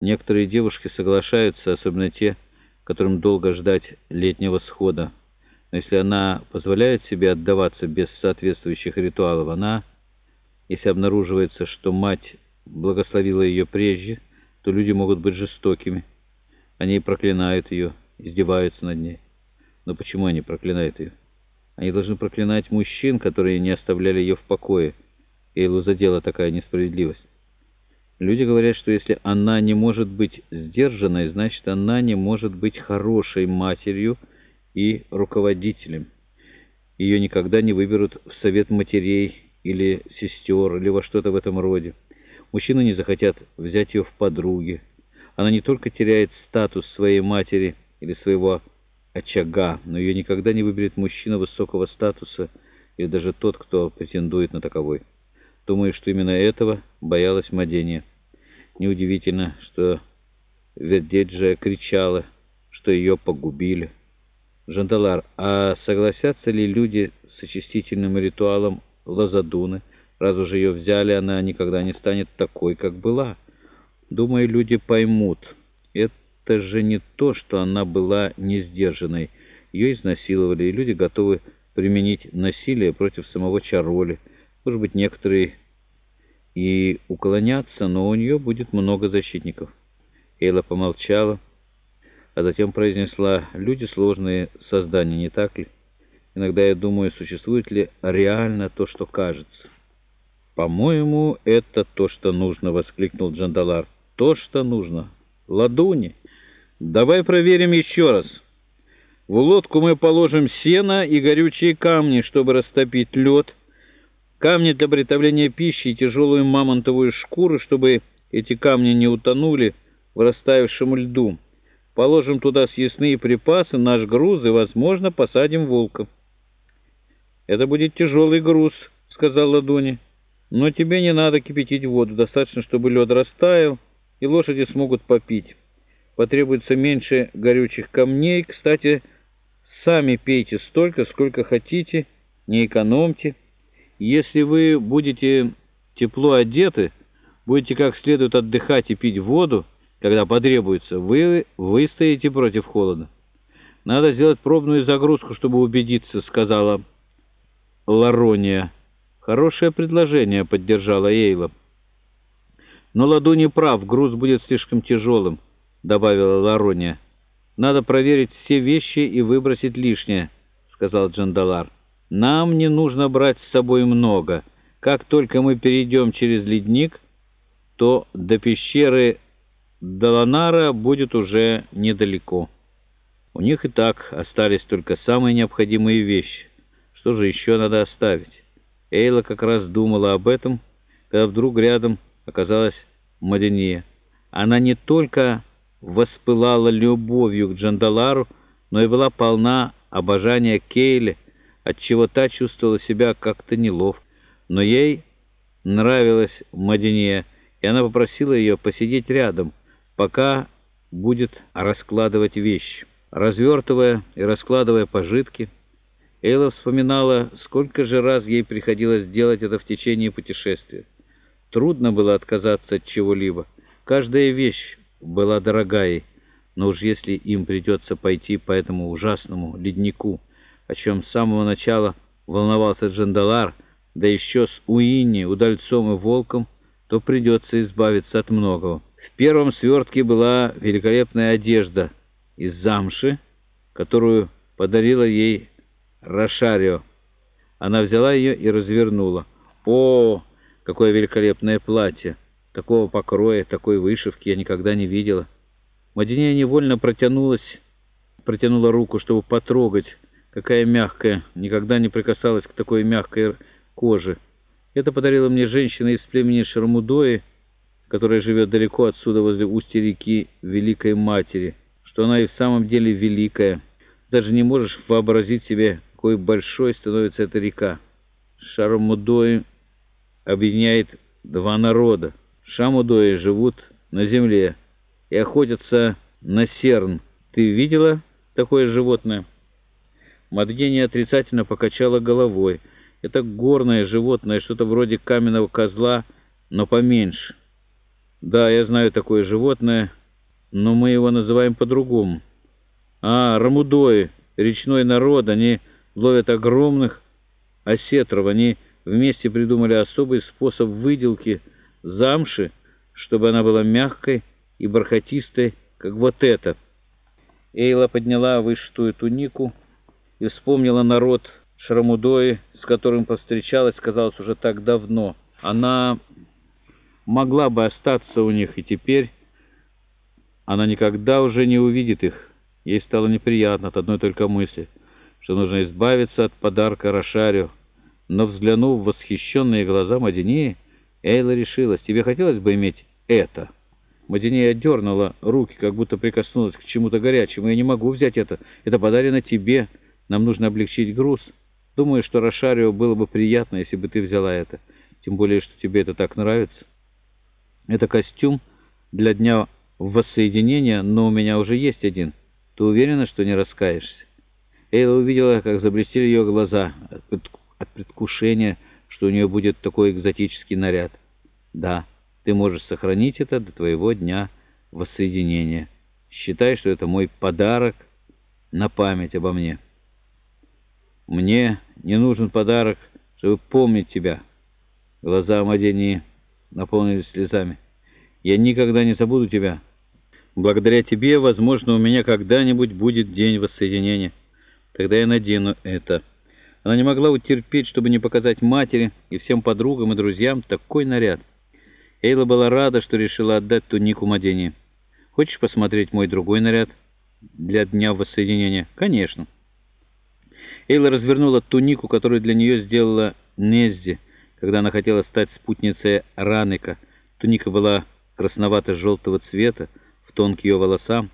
Некоторые девушки соглашаются, особенно те, которым долго ждать летнего схода. Но если она позволяет себе отдаваться без соответствующих ритуалов, она, если обнаруживается, что мать благословила ее прежде, то люди могут быть жестокими. Они проклинают ее, издеваются над ней. Но почему они проклинают ее? Они должны проклинать мужчин, которые не оставляли ее в покое. Эйлу задела такая несправедливость. Люди говорят, что если она не может быть сдержанной, значит, она не может быть хорошей матерью и руководителем. Ее никогда не выберут в совет матерей или сестер, или во что-то в этом роде. Мужчины не захотят взять ее в подруги. Она не только теряет статус своей матери или своего очага, но ее никогда не выберет мужчина высокого статуса или даже тот, кто претендует на таковой. Думаю, что именно этого боялась Мадения. Неудивительно, что Вердеджия кричала, что ее погубили. Жандалар, а согласятся ли люди с очистительным ритуалом Лазадуны? Раз уже ее взяли, она никогда не станет такой, как была. Думаю, люди поймут. Это же не то, что она была несдержанной. Ее изнасиловали, и люди готовы применить насилие против самого Чароли. Может быть, некоторые и уклонятся, но у нее будет много защитников. Эйла помолчала, а затем произнесла, «Люди — сложные создания, не так ли? Иногда я думаю, существует ли реально то, что кажется». «По-моему, это то, что нужно», — воскликнул Джандалар. «То, что нужно. Ладуни. Давай проверим еще раз». В лодку мы положим сено и горючие камни, чтобы растопить лед, камни для приготовления пищи и тяжелую мамонтовую шкуру, чтобы эти камни не утонули в растаявшем льду. Положим туда съестные припасы, наш груз и, возможно, посадим волка. «Это будет тяжелый груз», — сказал Ладони. «Но тебе не надо кипятить воду, достаточно, чтобы лед растаял, и лошади смогут попить. Потребуется меньше горючих камней. Кстати, — Сами пейте столько, сколько хотите, не экономьте. Если вы будете тепло одеты, будете как следует отдыхать и пить воду, когда потребуется, вы выстоите против холода. Надо сделать пробную загрузку, чтобы убедиться, сказала Ларония. Хорошее предложение, поддержала Эйла. Но Ладу не прав, груз будет слишком тяжелым, добавила Ларония. «Надо проверить все вещи и выбросить лишнее», — сказал Джандалар. «Нам не нужно брать с собой много. Как только мы перейдем через ледник, то до пещеры Даланара будет уже недалеко. У них и так остались только самые необходимые вещи. Что же еще надо оставить?» Эйла как раз думала об этом, когда вдруг рядом оказалась Мадения. Она не только воспылала любовью к Джандалару, но и была полна обожания Кейле, отчего та чувствовала себя как-то неловко. Но ей нравилась Мадиния, и она попросила ее посидеть рядом, пока будет раскладывать вещи. Развертывая и раскладывая пожитки, Эйла вспоминала, сколько же раз ей приходилось делать это в течение путешествия. Трудно было отказаться от чего-либо. Каждая вещь была дорогая, но уж если им придется пойти по этому ужасному леднику, о чем с самого начала волновался Джандалар, да еще с Уинни, Удальцом и Волком, то придется избавиться от многого. В первом свертке была великолепная одежда из замши, которую подарила ей Рошарио. Она взяла ее и развернула. О, какое великолепное платье! Такого покроя, такой вышивки я никогда не видела. Мадиния невольно протянулась, протянула руку, чтобы потрогать, какая мягкая, никогда не прикасалась к такой мягкой коже. Это подарила мне женщина из племени Шармудои, которая живет далеко отсюда, возле устья реки Великой Матери, что она и в самом деле великая. Даже не можешь вообразить себе, какой большой становится эта река. Шармудои объединяет два народа. Шамудои живут на земле и охотятся на серн. Ты видела такое животное?» Мадгения отрицательно покачала головой. «Это горное животное, что-то вроде каменного козла, но поменьше». Да, я знаю такое животное, но мы его называем по-другому. А, рамудои, речной народ, они ловят огромных осетров. Они вместе придумали особый способ выделки замши, чтобы она была мягкой и бархатистой, как вот это. Эйла подняла вышитую тунику и вспомнила народ Шрамудои, с которым повстречалась, казалось, уже так давно. Она могла бы остаться у них, и теперь она никогда уже не увидит их. Ей стало неприятно от одной только мысли, что нужно избавиться от подарка Рошарио. Но, взглянув в восхищенные глаза Мадинеи, Эйла решилась, тебе хотелось бы иметь это? Мадинея дернула руки, как будто прикоснулась к чему-то горячему. Я не могу взять это. Это подарено тебе. Нам нужно облегчить груз. Думаю, что Рошарио было бы приятно, если бы ты взяла это. Тем более, что тебе это так нравится. Это костюм для дня воссоединения, но у меня уже есть один. Ты уверена, что не раскаешься? Эйла увидела, как заблестели ее глаза от предвкушения, что у нее будет такой экзотический наряд. Да, ты можешь сохранить это до твоего дня воссоединения. Считай, что это мой подарок на память обо мне. Мне не нужен подарок, чтобы помнить тебя. Глаза Амадении наполнились слезами. Я никогда не забуду тебя. Благодаря тебе, возможно, у меня когда-нибудь будет день воссоединения. Тогда я надену это. Она не могла утерпеть, чтобы не показать матери и всем подругам и друзьям такой наряд. Эйла была рада, что решила отдать тунику Мадене. «Хочешь посмотреть мой другой наряд для дня воссоединения?» «Конечно». Эйла развернула тунику, которую для нее сделала Незди, когда она хотела стать спутницей Ранека. Туника была красновато-желтого цвета, в тон к ее волосам,